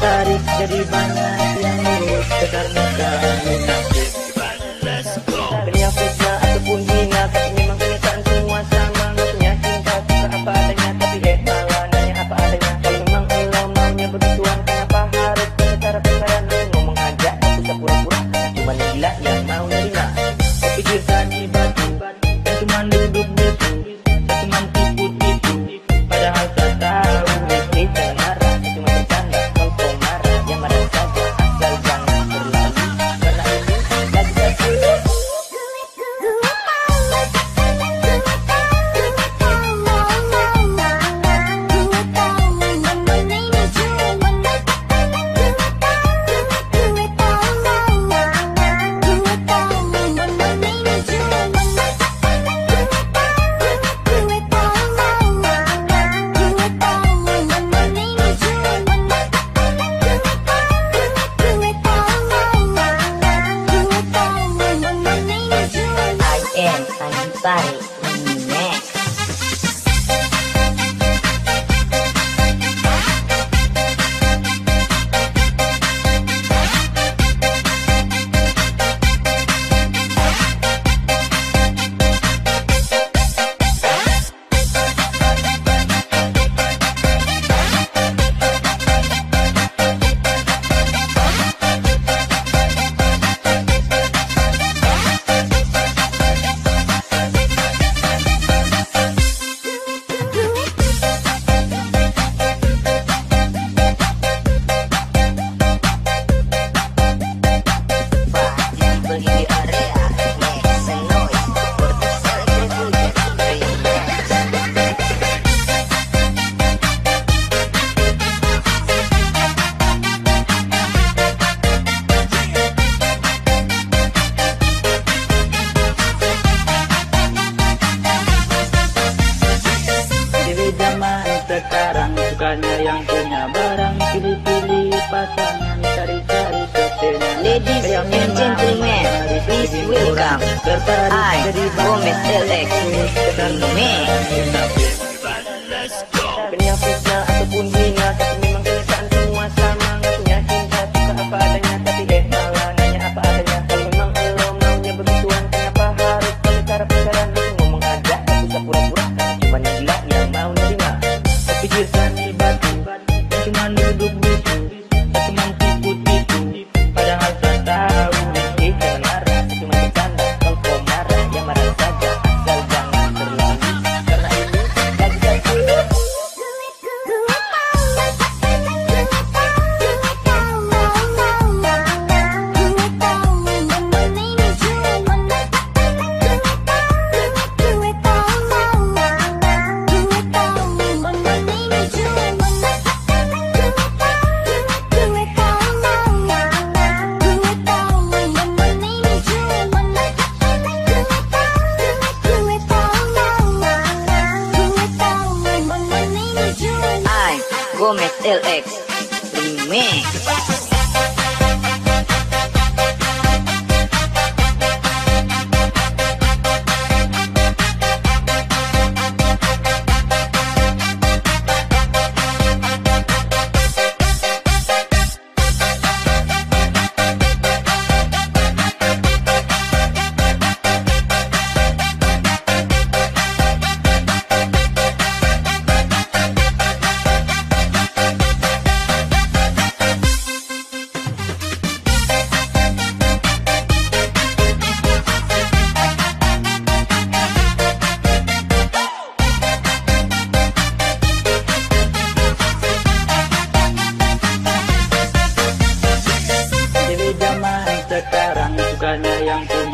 tertarik Jadi banyak yang lulus karena kamu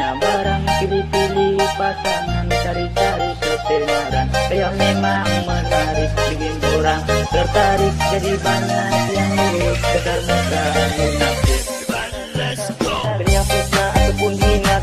Barang pilih-pilih pasangan Cari-cari ketenaran yang memang menarik Bikin orang tertarik Jadi banyak yang lurus Ketar-ketar munafik Balas kau Teriak fitnah ataupun hina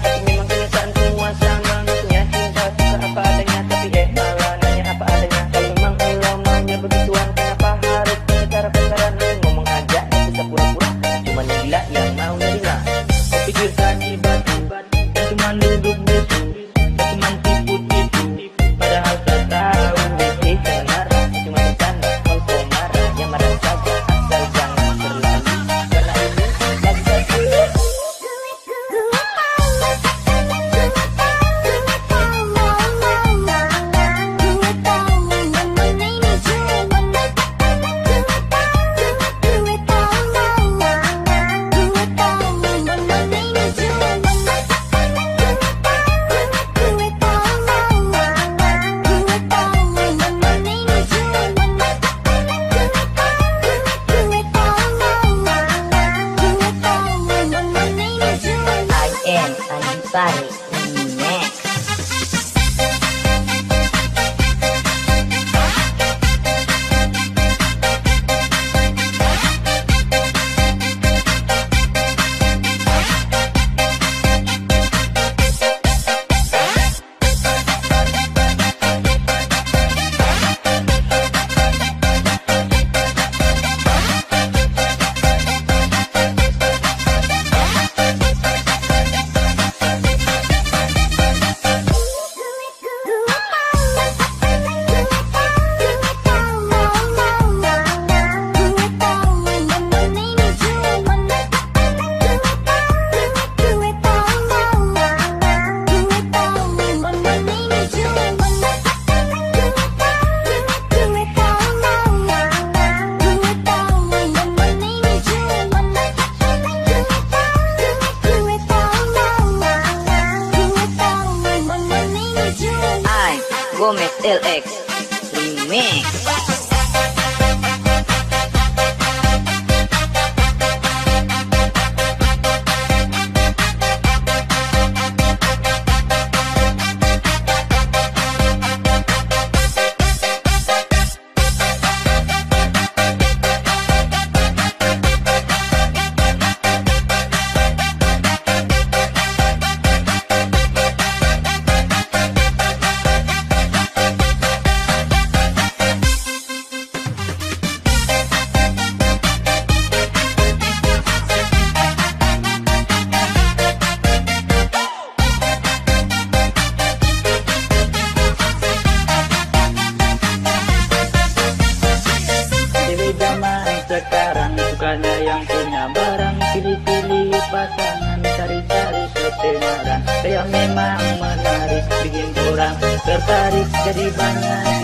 ditarik jadi banyak.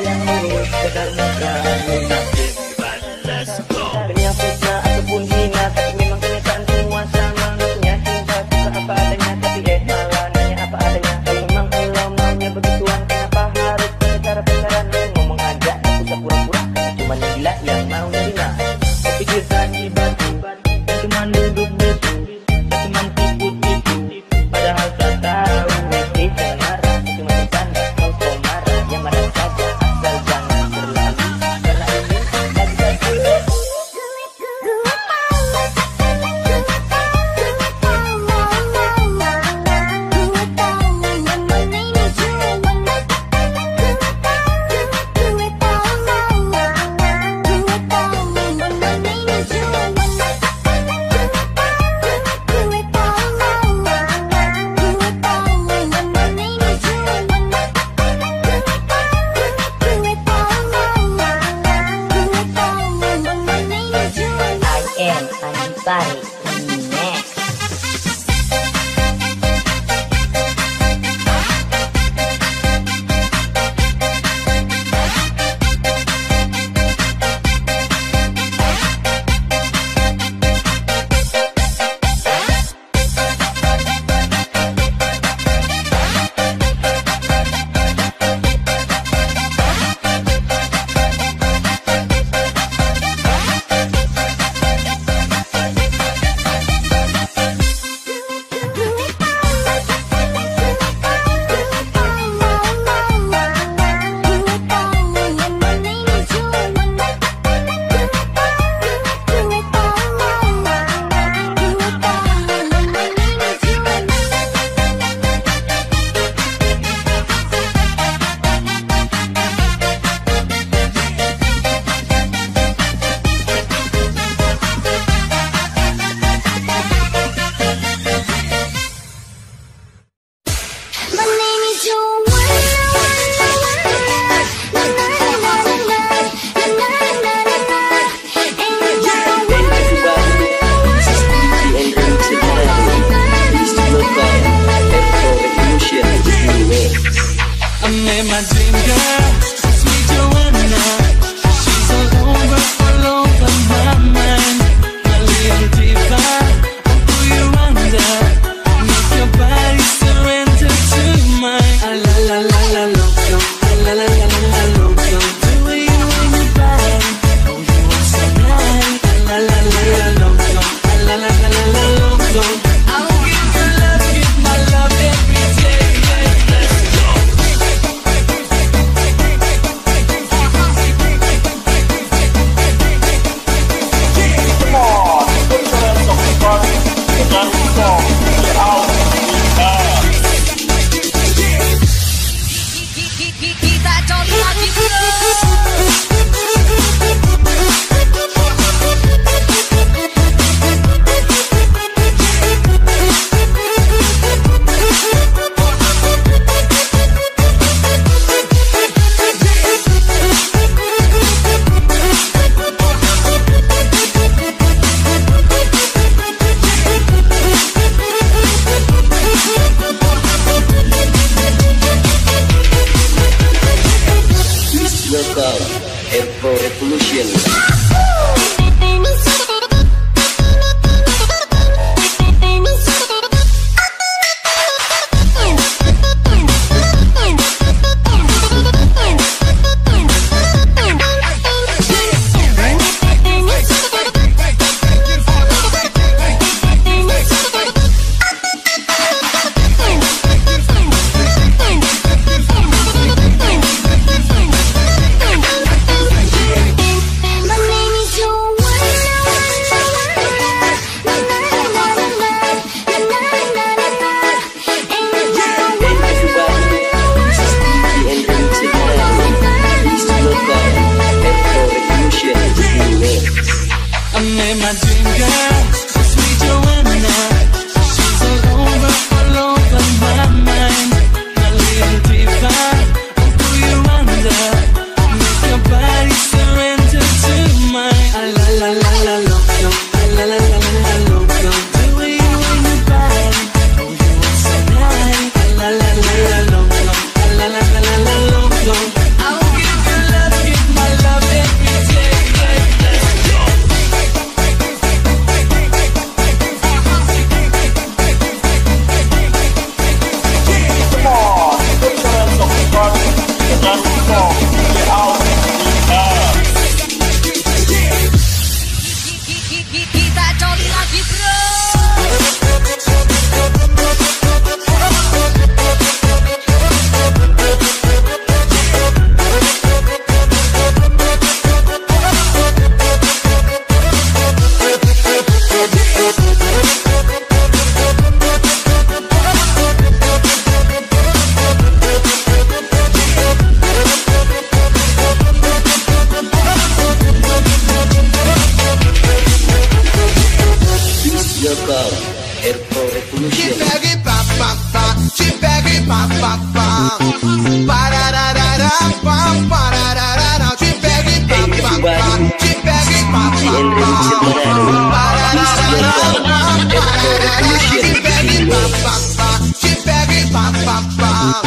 Te pega e pá, pa pa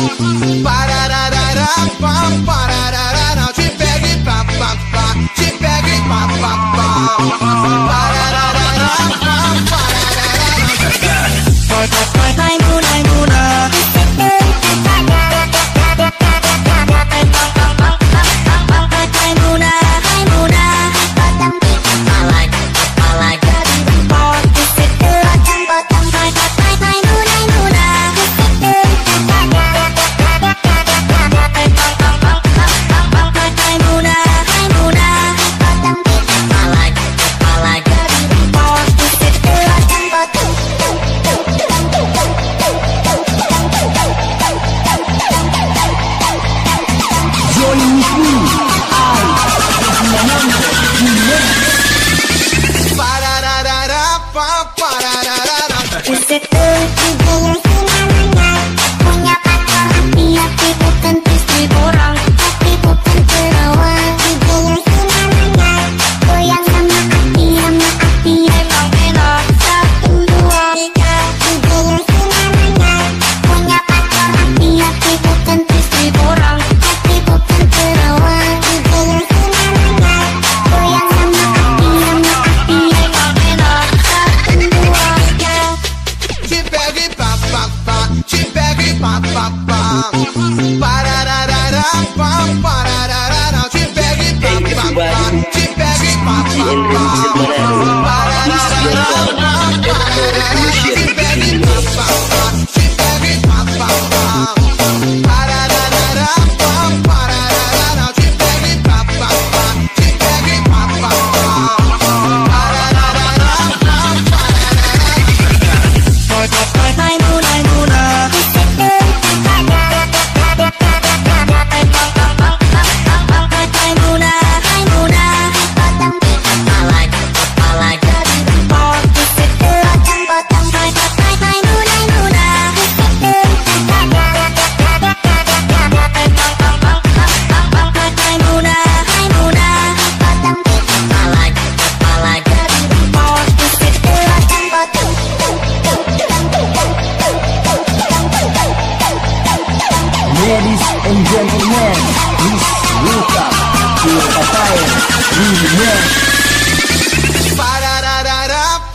Parararará, pá, pa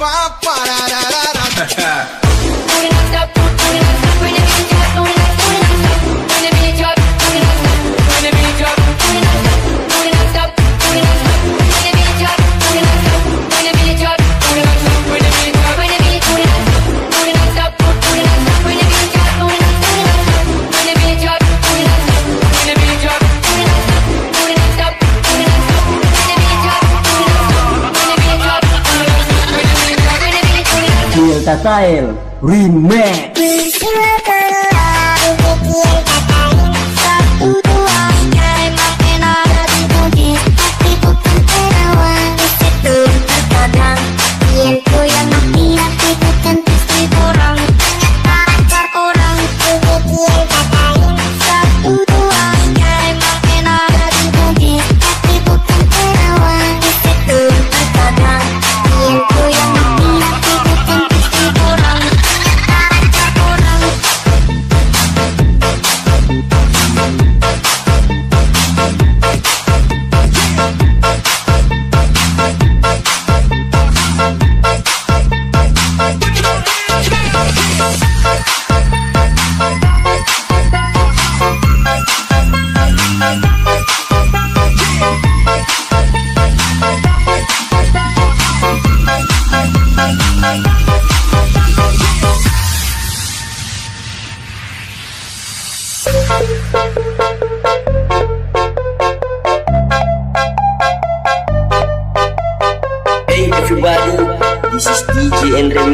pa pa ra ra ra ra. Style Remix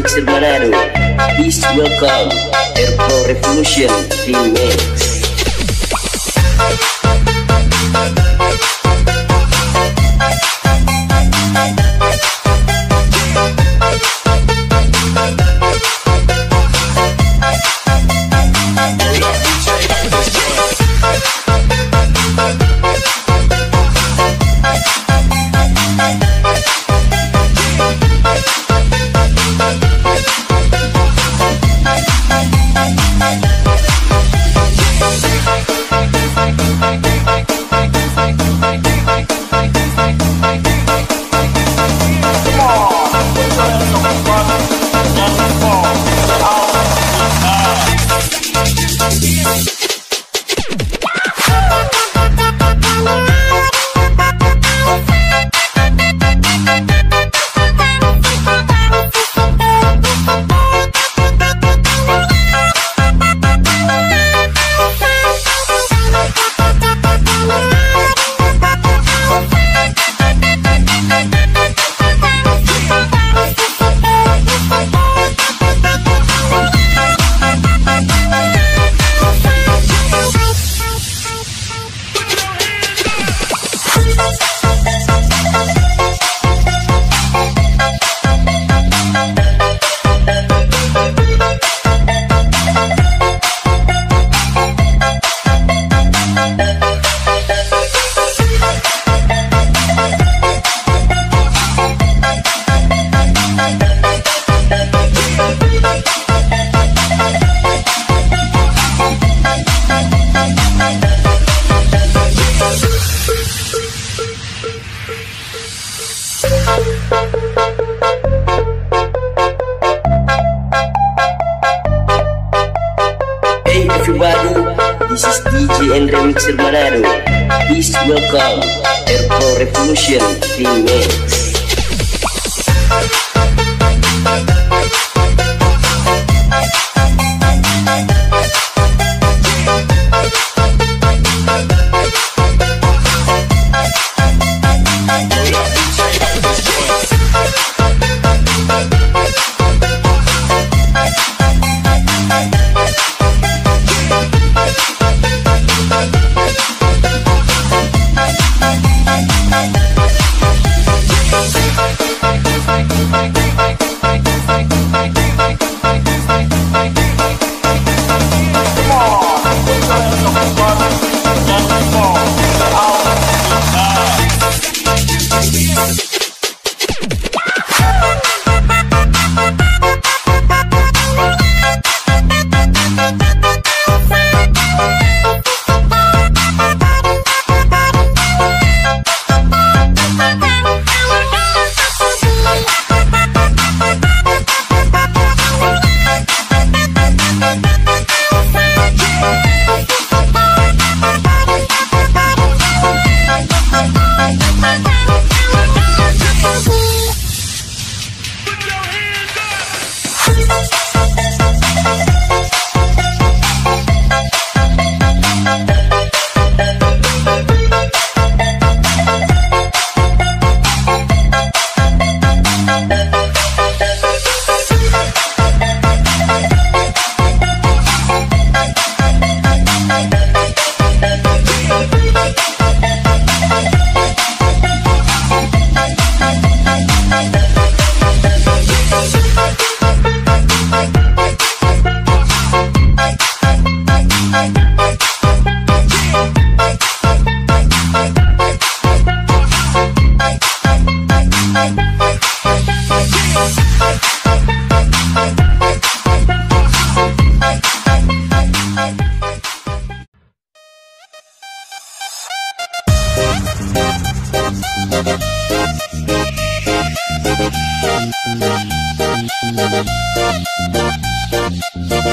Remixer Manado. Please welcome Air Pro Revolution Remix.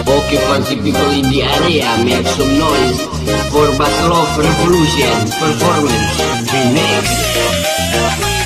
Occupancy people in the area make some noise for Battle of Revolution performance remix.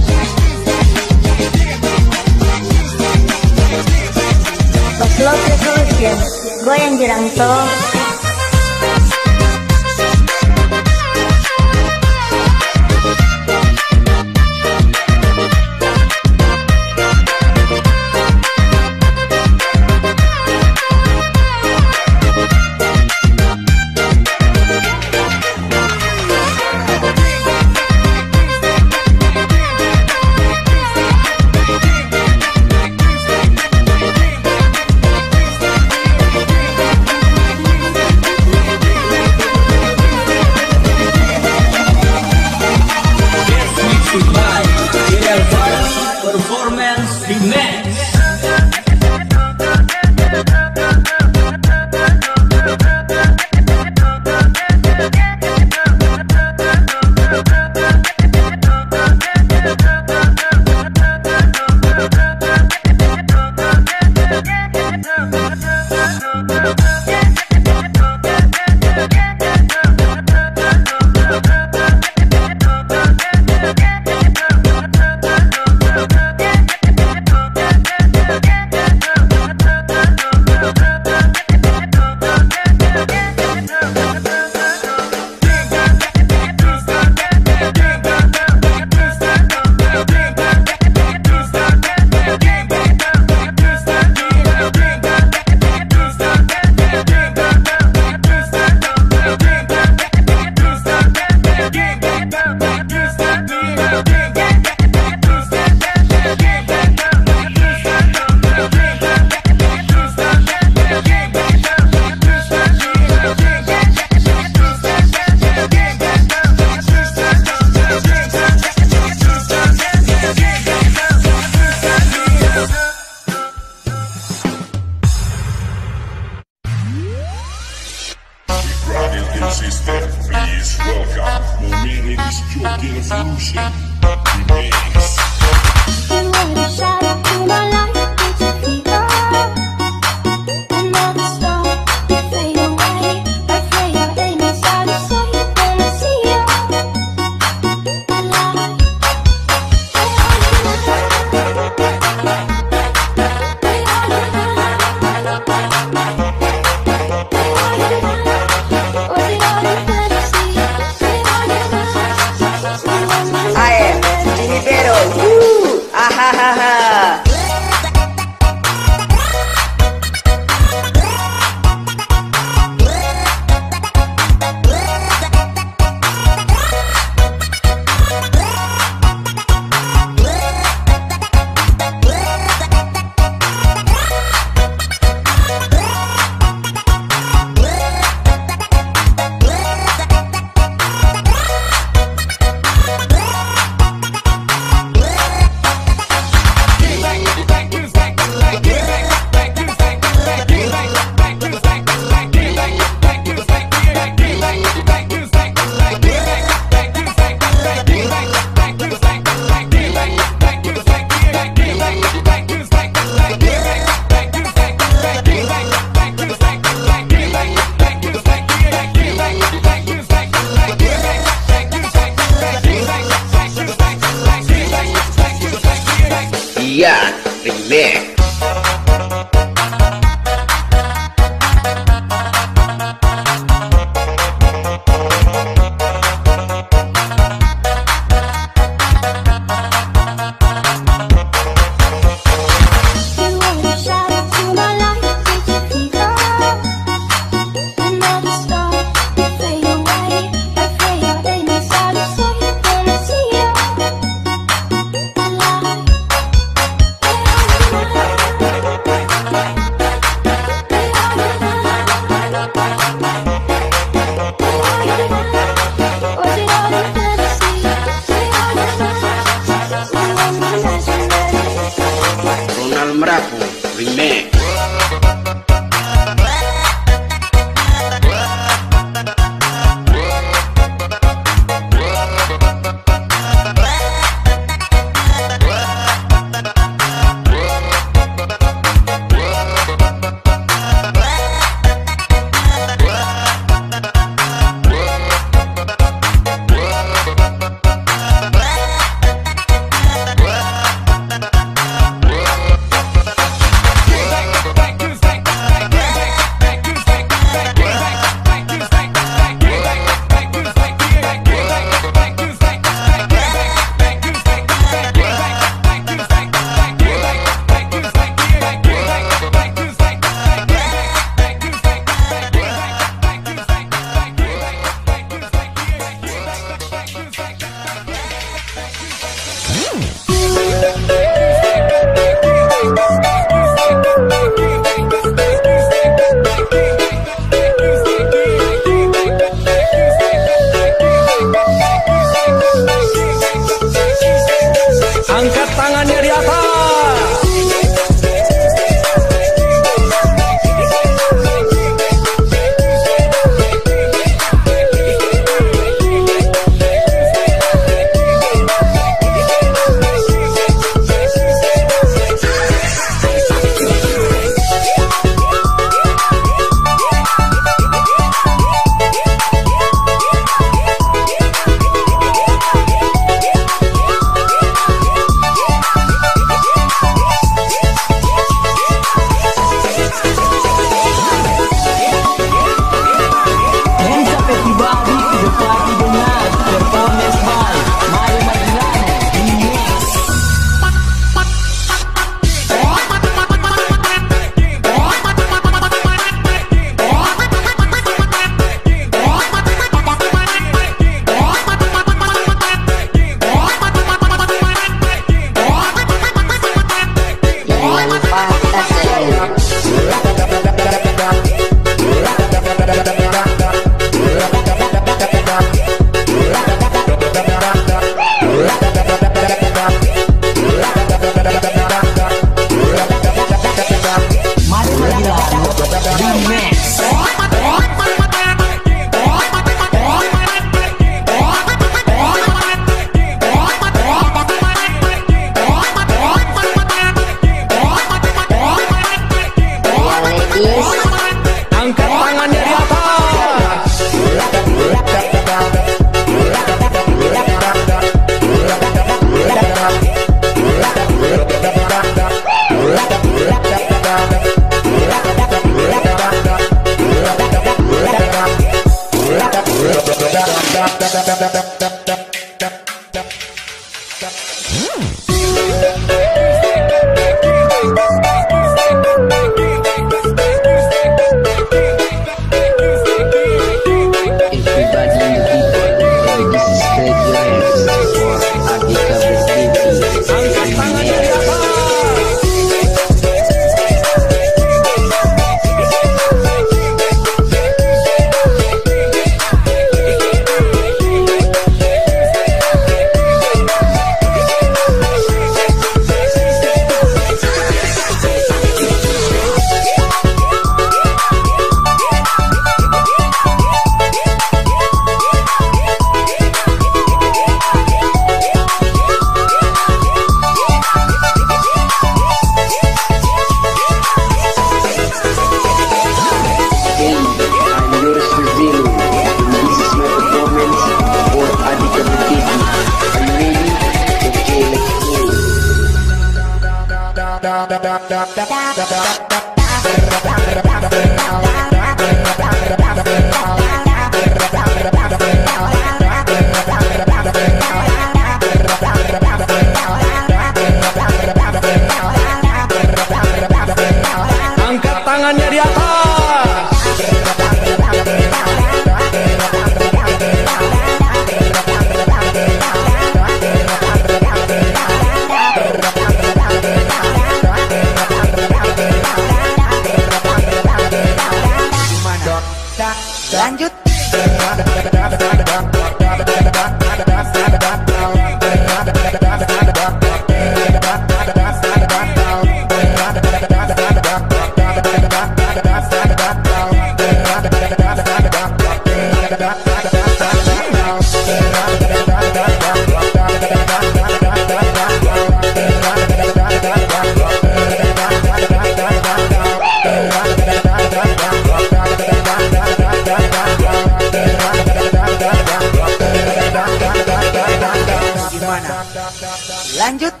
Lanjut.